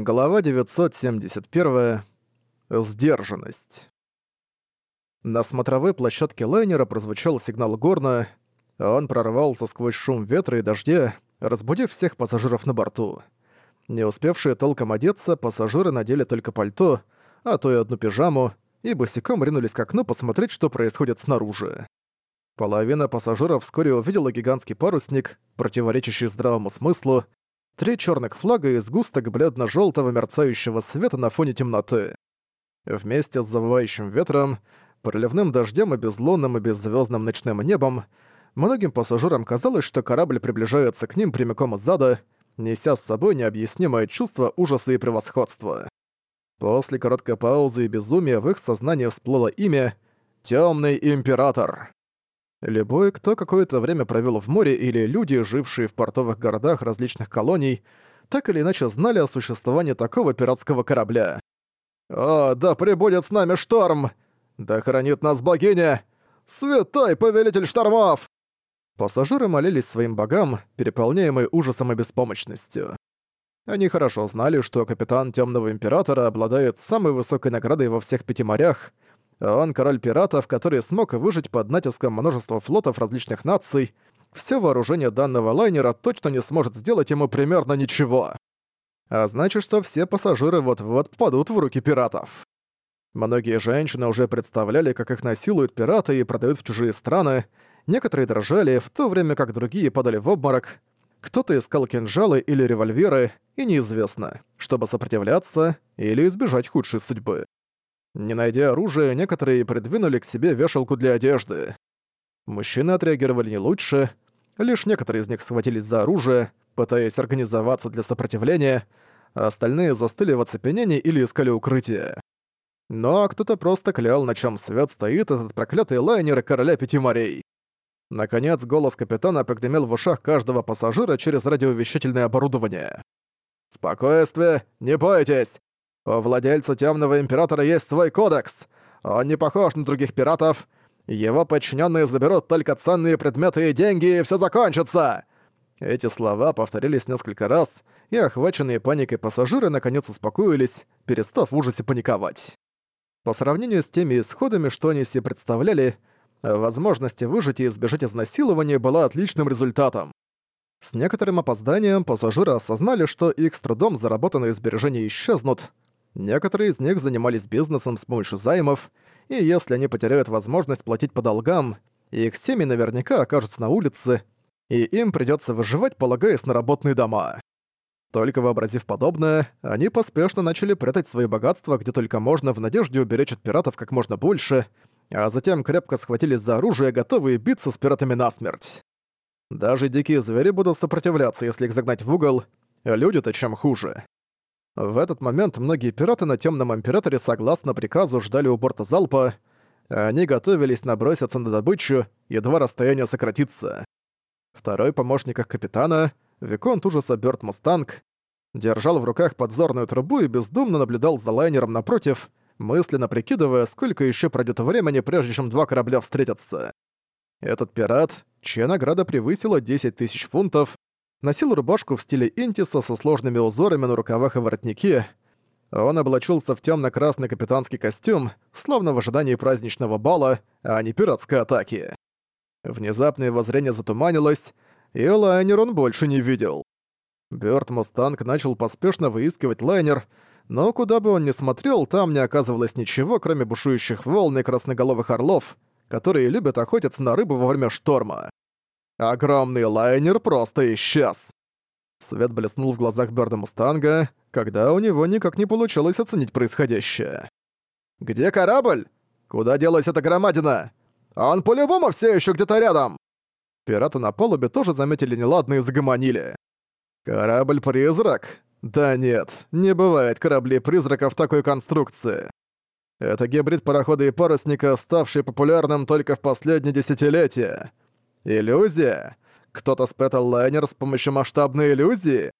Глава 971. Сдержанность. На смотровой площадке лайнера прозвучал сигнал горна, а он прорвался сквозь шум ветра и дождя, разбудив всех пассажиров на борту. Не успевшие толком одеться, пассажиры надели только пальто, а то и одну пижаму, и босиком ринулись к окну посмотреть, что происходит снаружи. Половина пассажиров вскоре увидела гигантский парусник, противоречащий здравому смыслу, Три черных флага из сгусток бледно-желтого мерцающего света на фоне темноты. Вместе с завывающим ветром, проливным дождем и безлунным и беззвездным ночным небом многим пассажирам казалось, что корабль приближается к ним прямиком из зада, неся с собой необъяснимое чувство ужаса и превосходства. После короткой паузы и безумия в их сознании всплыло имя темный Император». Любой, кто какое-то время провел в море или люди, жившие в портовых городах различных колоний, так или иначе знали о существовании такого пиратского корабля. «О, да прибудет с нами шторм! Да хранит нас богиня! Святой повелитель штормов!» Пассажиры молились своим богам, переполняемые ужасом и беспомощностью. Они хорошо знали, что капитан Темного Императора обладает самой высокой наградой во всех пяти морях — он король пиратов, который смог выжить под натиском множества флотов различных наций. Все вооружение данного лайнера точно не сможет сделать ему примерно ничего. А значит, что все пассажиры вот-вот падут в руки пиратов. Многие женщины уже представляли, как их насилуют пираты и продают в чужие страны. Некоторые дрожали, в то время как другие падали в обморок. Кто-то искал кинжалы или револьверы, и неизвестно, чтобы сопротивляться или избежать худшей судьбы. Не найдя оружия, некоторые придвинули к себе вешалку для одежды. Мужчины отреагировали не лучше, лишь некоторые из них схватились за оружие, пытаясь организоваться для сопротивления, а остальные застыли в оцепенении или искали укрытие. Но кто-то просто клял, на чем свет стоит этот проклятый лайнер короля пяти морей. Наконец, голос капитана прогремел в ушах каждого пассажира через радиовещательное оборудование. «Спокойствие! Не бойтесь! «А У владельца Темного Императора есть свой кодекс. Он не похож на других пиратов. Его подчиненные заберут только ценные предметы и деньги, и все закончится!» Эти слова повторились несколько раз, и охваченные паникой пассажиры наконец успокоились, перестав в ужасе паниковать. По сравнению с теми исходами, что они себе представляли, возможность выжить и избежать изнасилования была отличным результатом. С некоторым опозданием пассажиры осознали, что их с трудом заработанные сбережения исчезнут, Некоторые из них занимались бизнесом с помощью займов, и если они потеряют возможность платить по долгам, их семьи наверняка окажутся на улице, и им придётся выживать, полагаясь на работные дома. Только вообразив подобное, они поспешно начали прятать свои богатства где только можно в надежде уберечь от пиратов как можно больше, а затем крепко схватились за оружие, готовые биться с пиратами насмерть. Даже дикие звери будут сопротивляться, если их загнать в угол, люди-то чем хуже. В этот момент многие пираты на Темном Императоре согласно приказу ждали у борта залпа, они готовились наброситься на добычу, едва расстояние сократится. Второй помощник капитана, Виконт ужаса Бёрд Мустанг, держал в руках подзорную трубу и бездумно наблюдал за лайнером напротив, мысленно прикидывая, сколько еще пройдет времени, прежде чем два корабля встретятся. Этот пират, чья награда превысила 10 тысяч фунтов, носил рубашку в стиле интиса со сложными узорами на рукавах и воротнике. Он облачился в темно красный капитанский костюм, словно в ожидании праздничного бала, а не пиратской атаки. Внезапное воззрение затуманилось, и лайнер он больше не видел. Бёрд Мустанг начал поспешно выискивать лайнер, но куда бы он ни смотрел, там не оказывалось ничего, кроме бушующих волн и красноголовых орлов, которые любят охотиться на рыбу во время шторма. Огромный лайнер просто исчез. Свет блеснул в глазах Берда Мустанга, когда у него никак не получилось оценить происходящее. «Где корабль? Куда делась эта громадина? Он по-любому все еще где-то рядом!» Пираты на палубе тоже заметили неладное и загомонили. «Корабль-призрак? Да нет, не бывает кораблей-призраков такой конструкции. Это гибрид парохода и парусника, ставший популярным только в последние десятилетия. Иллюзия? Кто-то спрятал лайнер с помощью масштабной иллюзии?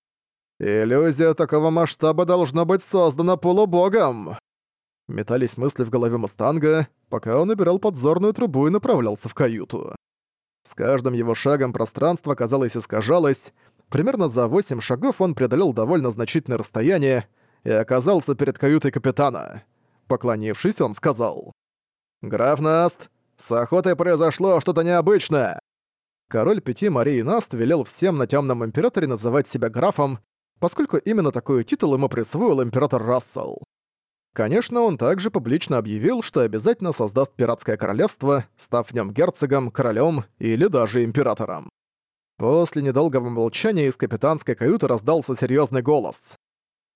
Иллюзия такого масштаба должна быть создана полубогом. Метались мысли в голове Мустанга, пока он убирал подзорную трубу и направлялся в каюту. С каждым его шагом пространство, казалось, искажалось. Примерно за 8 шагов он преодолел довольно значительное расстояние и оказался перед каютой капитана. Поклонившись, он сказал. «Граф Наст, с охотой произошло что-то необычное. Король Пяти Марии Наст велел всем на Темном Императоре называть себя графом, поскольку именно такой титул ему присвоил император Рассел. Конечно, он также публично объявил, что обязательно создаст пиратское королевство, став в нем герцогом, королем или даже императором. После недолгого молчания из капитанской каюты раздался серьезный голос.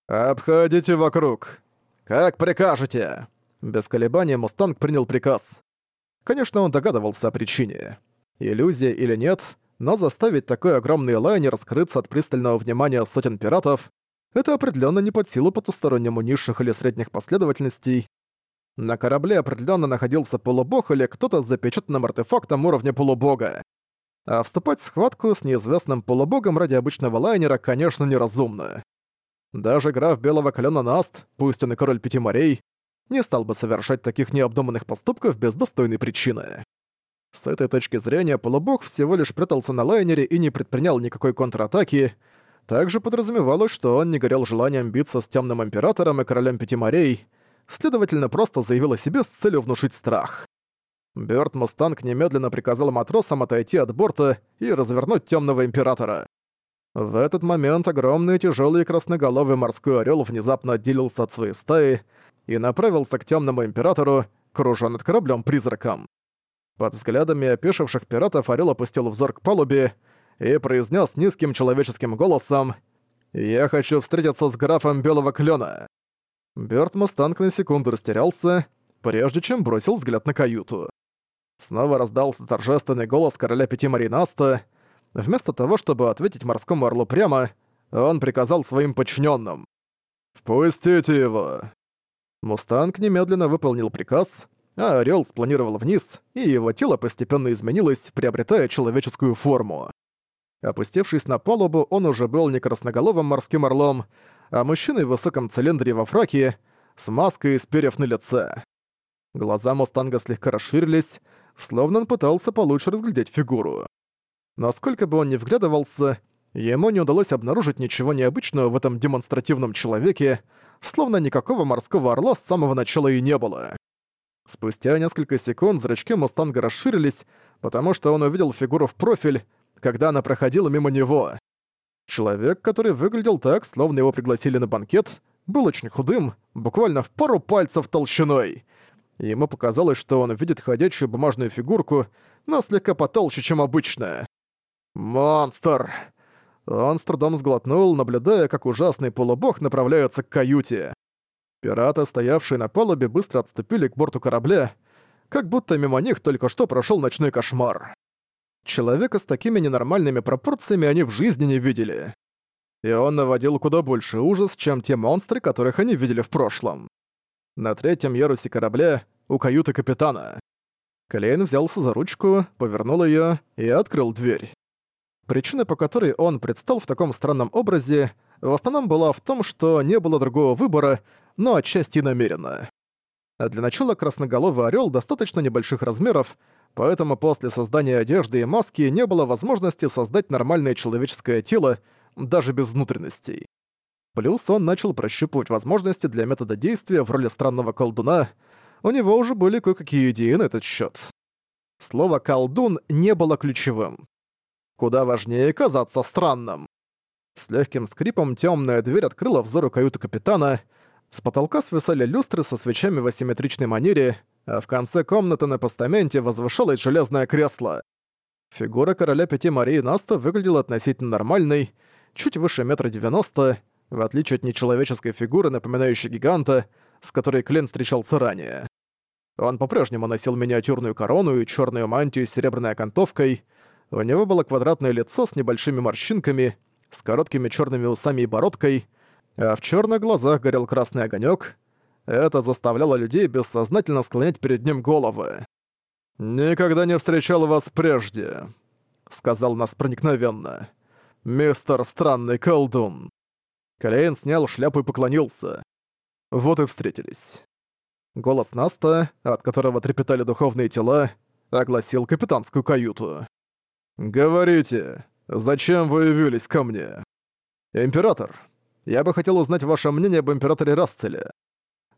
«Обходите вокруг! Как прикажете!» Без колебаний Мустанг принял приказ. Конечно, он догадывался о причине иллюзия или нет, но заставить такой огромный лайнер скрыться от пристального внимания сотен пиратов — это определенно не под силу потустороннему низших или средних последовательностей. На корабле определенно находился полубог или кто-то с запечатанным артефактом уровня полубога. А вступать в схватку с неизвестным полубогом ради обычного лайнера, конечно, неразумно. Даже граф Белого Клёна Наст, пусть он и король Пяти морей, не стал бы совершать таких необдуманных поступков без достойной причины. С этой точки зрения полубог всего лишь прятался на лайнере и не предпринял никакой контратаки. Также подразумевалось, что он не горел желанием биться с Темным Императором и Королем Пяти морей, следовательно, просто заявил о себе с целью внушить страх. Бёрд Мустанг немедленно приказал матросам отойти от борта и развернуть Темного Императора. В этот момент огромный тяжелый красноголовый морской орел внезапно отделился от своей стаи и направился к Темному Императору, кружён над кораблем-призраком. Под взглядами опешивших пиратов Орел опустил взор к палубе и произнес низким человеческим голосом «Я хочу встретиться с графом Белого Клёна». Бёрд Мустанг на секунду растерялся, прежде чем бросил взгляд на каюту. Снова раздался торжественный голос короля Пяти Маринаста. Вместо того, чтобы ответить морскому орлу прямо, он приказал своим подчиненным: «Впустите его!» Мустанг немедленно выполнил приказ, а орёл спланировал вниз, и его тело постепенно изменилось, приобретая человеческую форму. Опустившись на палубу, он уже был не красноголовым морским орлом, а мужчиной в высоком цилиндре во фраке, с маской из перьев на лице. Глаза Мустанга слегка расширились, словно он пытался получше разглядеть фигуру. Насколько бы он ни вглядывался, ему не удалось обнаружить ничего необычного в этом демонстративном человеке, словно никакого морского орла с самого начала и не было. Спустя несколько секунд зрачки Мустанга расширились, потому что он увидел фигуру в профиль, когда она проходила мимо него. Человек, который выглядел так, словно его пригласили на банкет, был очень худым, буквально в пару пальцев толщиной. Ему показалось, что он видит ходячую бумажную фигурку, но слегка потолще, чем обычная. «Монстр!» Он с трудом сглотнул, наблюдая, как ужасный полубог направляется к каюте. Пираты, стоявшие на палубе, быстро отступили к борту корабля, как будто мимо них только что прошел ночной кошмар. Человека с такими ненормальными пропорциями они в жизни не видели. И он наводил куда больше ужас, чем те монстры, которых они видели в прошлом. На третьем ярусе корабля у каюты капитана. Клейн взялся за ручку, повернул ее и открыл дверь. Причина, по которой он предстал в таком странном образе, в основном была в том, что не было другого выбора, но отчасти намеренно. А для начала красноголовый орёл достаточно небольших размеров, поэтому после создания одежды и маски не было возможности создать нормальное человеческое тело, даже без внутренностей. Плюс он начал прощупывать возможности для метода действия в роли странного колдуна, у него уже были кое-какие идеи на этот счёт. Слово «колдун» не было ключевым. Куда важнее казаться странным. С легким скрипом темная дверь открыла взору каюты капитана — с потолка свисали люстры со свечами в асимметричной манере, а в конце комнаты на постаменте возвышалось железное кресло. Фигура короля пяти Марии Наста выглядела относительно нормальной, чуть выше метра девяносто, в отличие от нечеловеческой фигуры, напоминающей гиганта, с которой Клен встречался ранее. Он по-прежнему носил миниатюрную корону и черную мантию с серебряной окантовкой, у него было квадратное лицо с небольшими морщинками, с короткими черными усами и бородкой — а в черных глазах горел красный огонек. Это заставляло людей бессознательно склонять перед ним головы. «Никогда не встречал вас прежде», — сказал нас проникновенно. «Мистер Странный Колдун». Клейн снял шляпу и поклонился. Вот и встретились. Голос Наста, от которого трепетали духовные тела, огласил капитанскую каюту. «Говорите, зачем вы явились ко мне?» «Император», я бы хотел узнать ваше мнение об императоре Расцеле.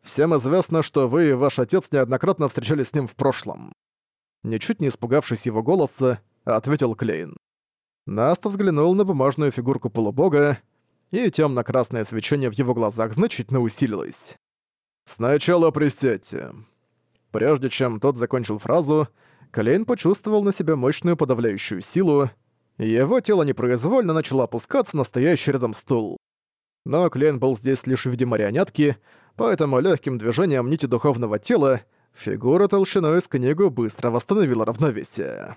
Всем известно, что вы и ваш отец неоднократно встречались с ним в прошлом». Ничуть не испугавшись его голоса, ответил Клейн. Наста взглянул на бумажную фигурку полубога, и темно-красное свечение в его глазах значительно усилилось. «Сначала присядьте». Прежде чем тот закончил фразу, Клейн почувствовал на себе мощную подавляющую силу, и его тело непроизвольно начало опускаться на стоящий рядом стул но Клен был здесь лишь в виде марионетки, поэтому легким движением нити духовного тела фигура толщиной с книгу быстро восстановила равновесие.